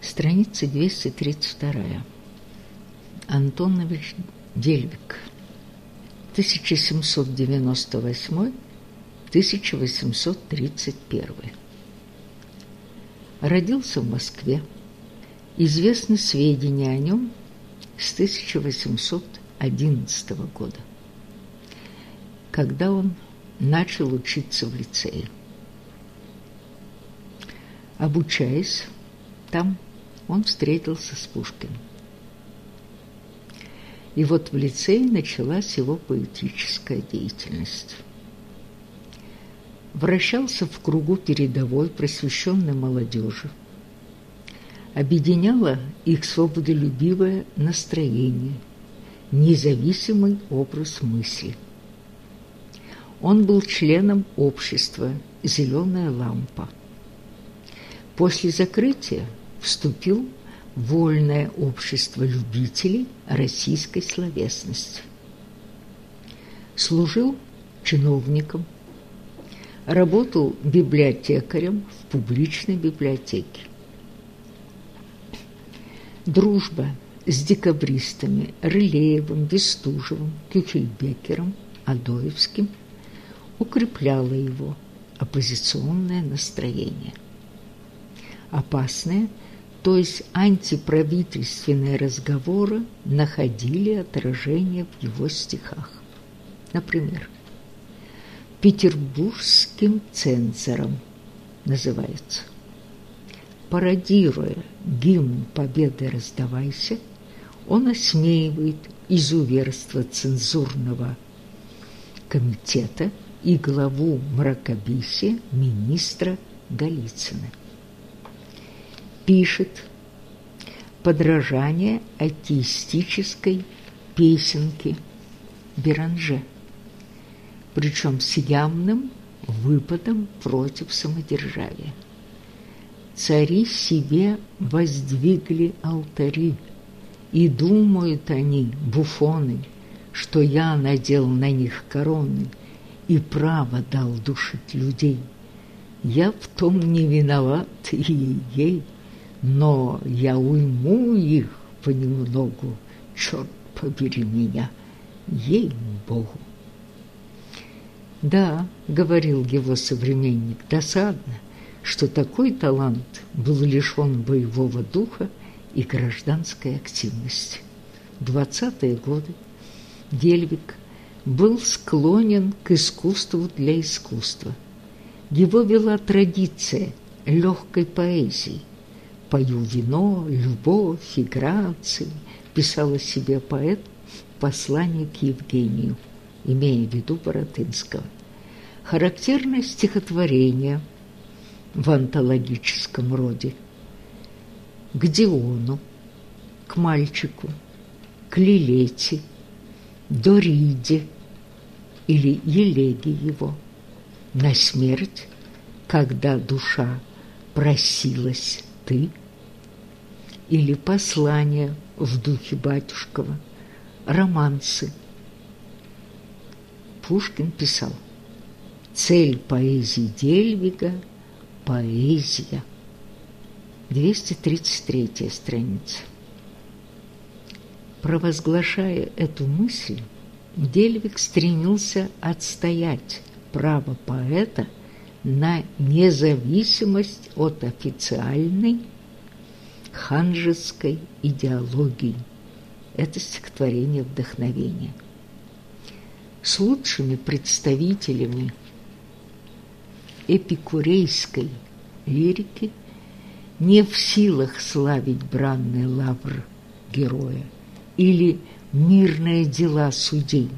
Страница 232. Антонович Дельвик. 1798-1831. Родился в Москве. Известны сведения о нем с 1811 года, когда он начал учиться в лицее. Обучаясь там, он встретился с Пушкиным. И вот в лицее началась его поэтическая деятельность. Вращался в кругу передовой просвещенной молодежи. Объединяло их свободолюбивое настроение, независимый образ мысли. Он был членом общества «Зеленая лампа». После закрытия вступил в Вольное общество любителей российской словесности. Служил чиновником, работал библиотекарем в публичной библиотеке. Дружба с декабристами Рылеевым, Бестужевым, Кюхельбекером, Адоевским укрепляла его оппозиционное настроение. Опасное – то есть антиправительственные разговоры находили отражение в его стихах. Например, «Петербургским цензором» называется. Пародируя гимн «Победы раздавайся», он осмеивает изуверство цензурного комитета и главу мракобесия министра Голицына пишет подражание атеистической песенке Беранже, причем с явным выпадом против самодержавия. Цари себе воздвигли алтари, и думают они, буфоны, что я надел на них короны и право дал душить людей. Я в том не виноват, ей-ей, но я уйму их понемногу, черт побери меня, ей-богу. Да, говорил его современник, досадно, что такой талант был лишен боевого духа и гражданской активности. В двадцатые годы Дельвик был склонен к искусству для искусства. Его вела традиция легкой поэзии, «Пою вино, любовь и грации», писал о себе поэт в послании к Евгению, имея в виду Боротынского. Характерное стихотворение в антологическом роде к Диону, к мальчику, к Лилете, Дориде или Елеге его, на смерть, когда душа просилась ты, или послания в духе батюшкова, романсы. Пушкин писал «Цель поэзии Дельвига – поэзия». 233 страница. Провозглашая эту мысль, Дельвик стремился отстоять право поэта на независимость от официальной ханжеской идеологии. Это стихотворение вдохновения. С лучшими представителями эпикурейской лирики не в силах славить бранный лавр героя или мирные дела судей,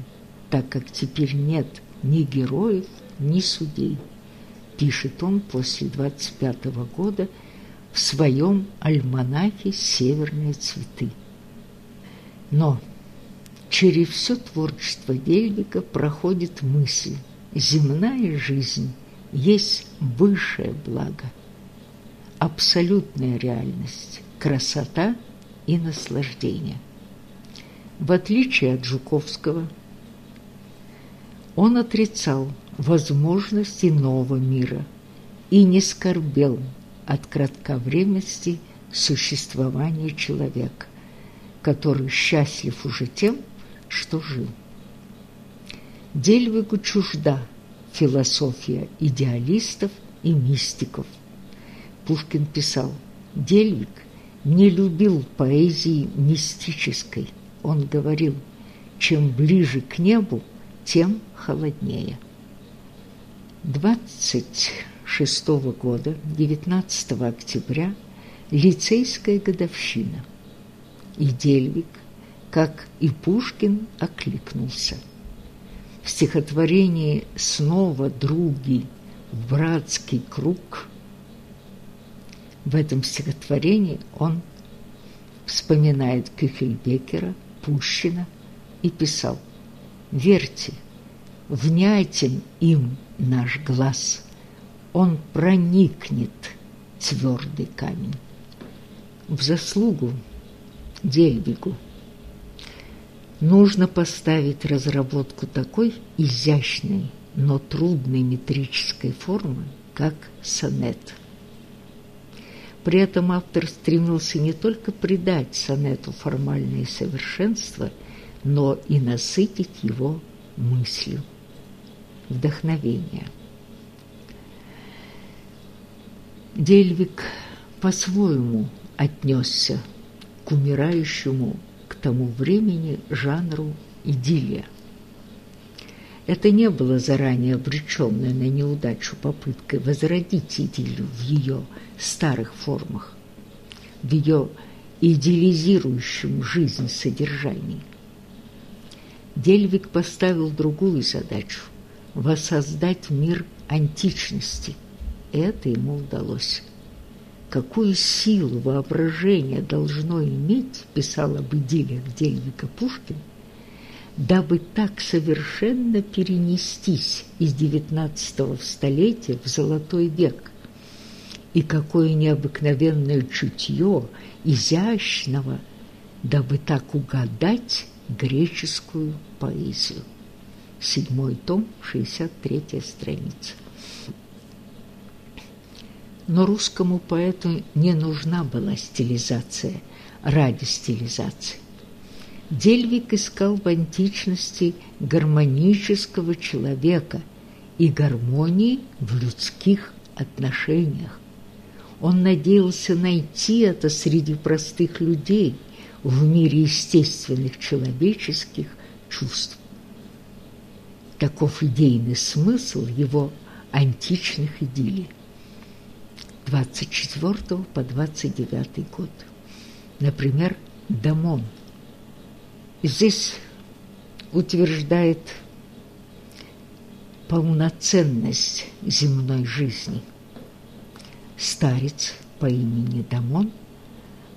так как теперь нет ни героев, ни судей, пишет он после 25 -го года в своем альманахе «Северные цветы». Но через все творчество Гельвика проходит мысль «Земная жизнь есть высшее благо, абсолютная реальность, красота и наслаждение». В отличие от Жуковского, он отрицал возможности нового мира и не скорбел от кратковременности существования человека, который счастлив уже тем, что жил. Дельвигу чужда философия идеалистов и мистиков. Пушкин писал, Дельвиг не любил поэзии мистической. Он говорил, чем ближе к небу, тем холоднее. 26 года, 19 октября, лицейская годовщина. И Дельвик, как и Пушкин, окликнулся. В стихотворении «Снова други в братский круг» в этом стихотворении он вспоминает Кюхельбекера, Пущина и писал «Верьте, внятен им наш глаз, он проникнет твердый камень. В заслугу Дельбигу нужно поставить разработку такой изящной, но трудной метрической формы, как сонет. При этом автор стремился не только придать сонету формальное совершенство, но и насытить его мыслью вдохновения. Дельвик по-своему отнесся к умирающему к тому времени жанру идиллия. Это не было заранее обреченной на неудачу попыткой возродить идиллию в ее старых формах, в ее идеализирующем жизнь содержании. Дельвик поставил другую задачу воссоздать мир античности. Это ему удалось. Какую силу воображения должно иметь, писал об идиллиях Дельвика Пушкин, дабы так совершенно перенестись из XIX столетия в золотой век, и какое необыкновенное чутье изящного, дабы так угадать греческую поэзию седьмой том, 63 страница. Но русскому поэту не нужна была стилизация ради стилизации. Дельвик искал в античности гармонического человека и гармонии в людских отношениях. Он надеялся найти это среди простых людей в мире естественных человеческих чувств. Таков идейный смысл его античных идиллий. 24 по 29 год. Например, Дамон. Здесь утверждает полноценность земной жизни. Старец по имени Дамон,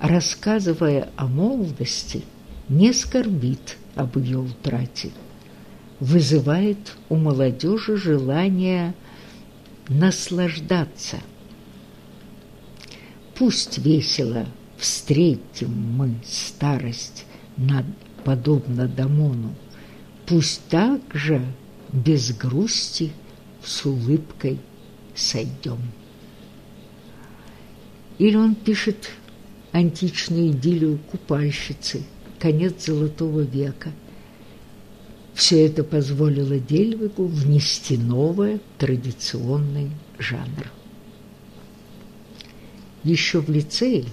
рассказывая о молодости, не скорбит об ее утрате – вызывает у молодежи желание наслаждаться. Пусть весело встретим мы старость над, подобно Дамону, пусть также без грусти с улыбкой сойдем. Или он пишет античную идиллию купальщицы, конец Золотого века – все это позволило Дельвигу внести новый традиционный жанр. Еще в лицее,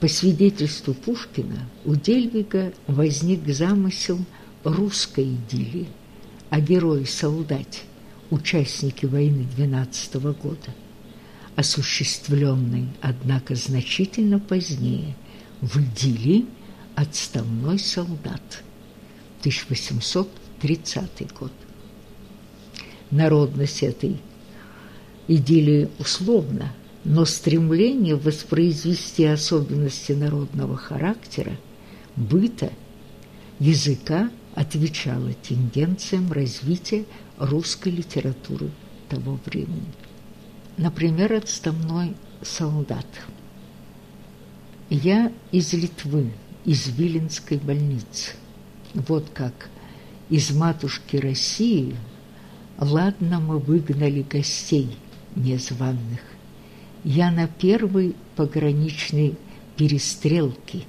по свидетельству Пушкина, у Дельвига возник замысел русской идиллии о герое-солдате, участнике войны 12 -го года, осуществленный, однако, значительно позднее в идиллии «Отставной солдат» 1830 год. Народность этой идиллии условна, но стремление воспроизвести особенности народного характера, быта, языка отвечало тенденциям развития русской литературы того времени. Например, «Отставной солдат». Я из Литвы, из Виленской больницы. Вот как из матушки России ладно мы выгнали гостей незваных. Я на первой пограничной перестрелке,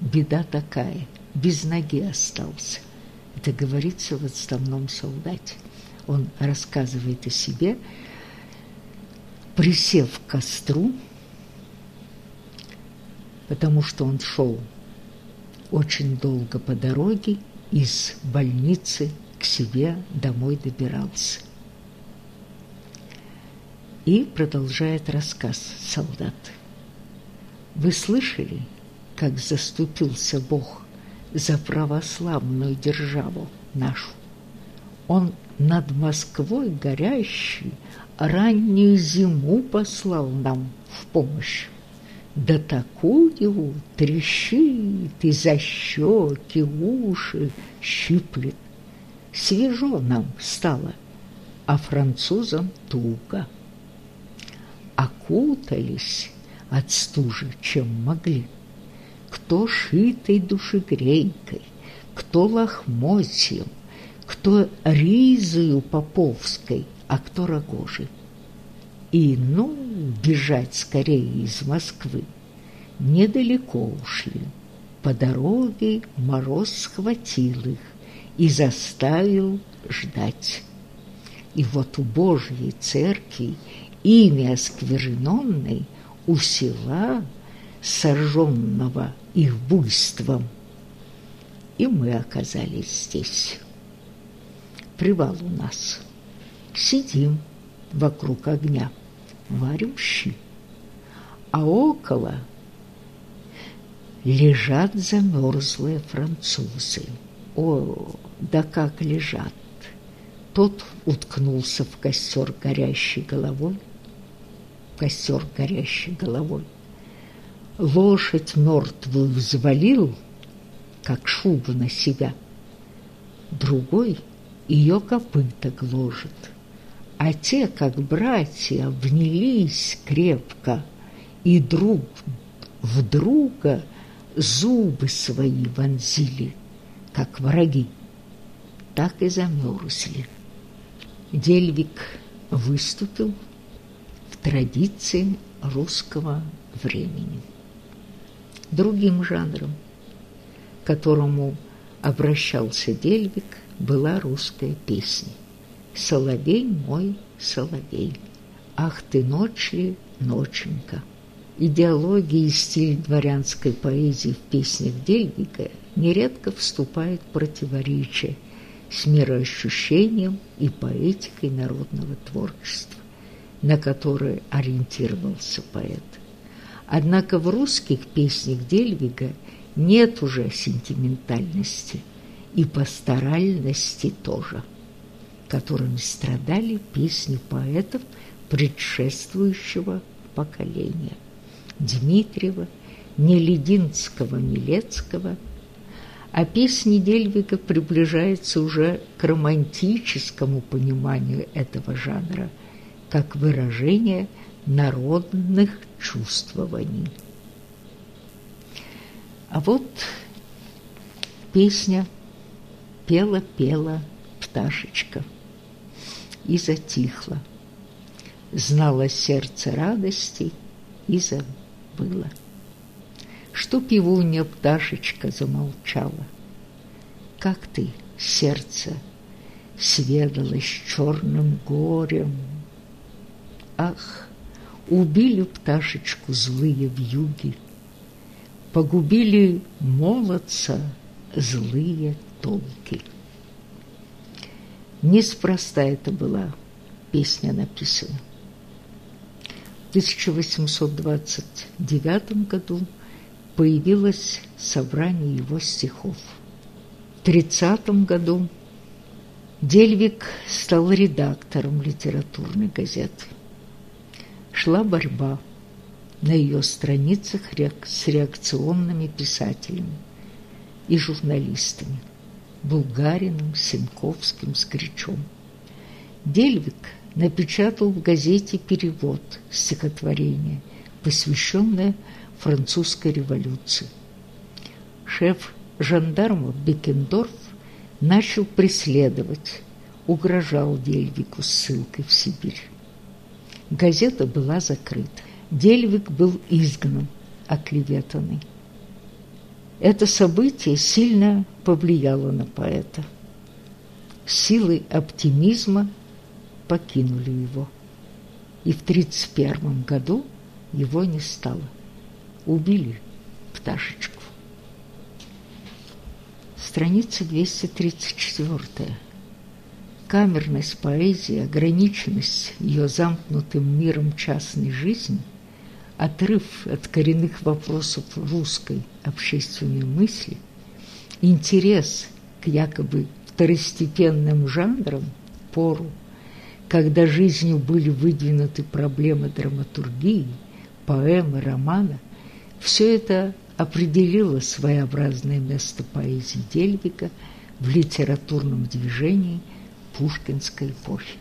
беда такая, без ноги остался. Это говорится в «Отставном солдате». Он рассказывает о себе, присев к костру, потому что он шел очень долго по дороге из больницы к себе домой добирался. И продолжает рассказ солдат. Вы слышали, как заступился Бог за православную державу нашу? Он над Москвой горящий раннюю зиму послал нам в помощь. Да такую трещит и за щеки, уши щиплет. Свежо нам стало, а французам туго. Окутались от стужи, чем могли. Кто шитой душегрейкой, кто лохмотьем, кто ризою поповской, а кто рогожей. И, ну, бежать скорее из Москвы. Недалеко ушли. По дороге мороз схватил их и заставил ждать. И вот у Божьей церкви имя оскверненной у села, сожженного их буйством, и мы оказались здесь. Привал у нас. Сидим вокруг огня, варим щи, а около лежат замерзлые французы. О, да как лежат! Тот уткнулся в костер горящей головой, костер горящей головой. Лошадь мертвую взвалил, как шубу на себя. Другой ее копыта гложет а те, как братья, обнялись крепко и друг в друга зубы свои вонзили, как враги, так и замерзли. Дельвик выступил в традиции русского времени. Другим жанром, к которому обращался Дельвик, была русская песня. Соловей мой, соловей, ах ты ночь ли, ноченька. Идеология и стиль дворянской поэзии в песнях Дельвига нередко вступает в противоречие с мироощущением и поэтикой народного творчества, на которое ориентировался поэт. Однако в русских песнях Дельвига нет уже сентиментальности и пасторальности тоже которыми страдали песни поэтов предшествующего поколения. Дмитриева, Нелединского, Милецкого, а песни Дельвига приближаются уже к романтическому пониманию этого жанра, как выражение народных чувствований. А вот песня «Пела-пела пташечка» и затихла. Знала сердце радости и забыла. Что пивунья пташечка замолчала. Как ты, сердце, сведалось черным горем. Ах, убили пташечку злые вьюги, Погубили молодца злые толки. Неспроста это была песня написана. В 1829 году появилось собрание его стихов. В 30 году Дельвик стал редактором литературной газеты. Шла борьба на ее страницах с реакционными писателями и журналистами Булгариным, Симковским, Скричом. Дельвик напечатал в газете перевод стихотворения, посвященное французской революции. Шеф жандармов Бекендорф начал преследовать, угрожал Дельвику ссылкой в Сибирь. Газета была закрыта. Дельвик был изгнан, оклеветанный. Это событие сильно повлияло на поэта. Силы оптимизма покинули его. И в 1931 году его не стало. Убили пташечку. Страница 234. Камерность поэзии, ограниченность ее замкнутым миром частной жизни, отрыв от коренных вопросов русской общественной мысли, интерес к якобы второстепенным жанрам пору, когда жизнью были выдвинуты проблемы драматургии, поэмы, романа, все это определило своеобразное место поэзии Дельвика в литературном движении пушкинской эпохи.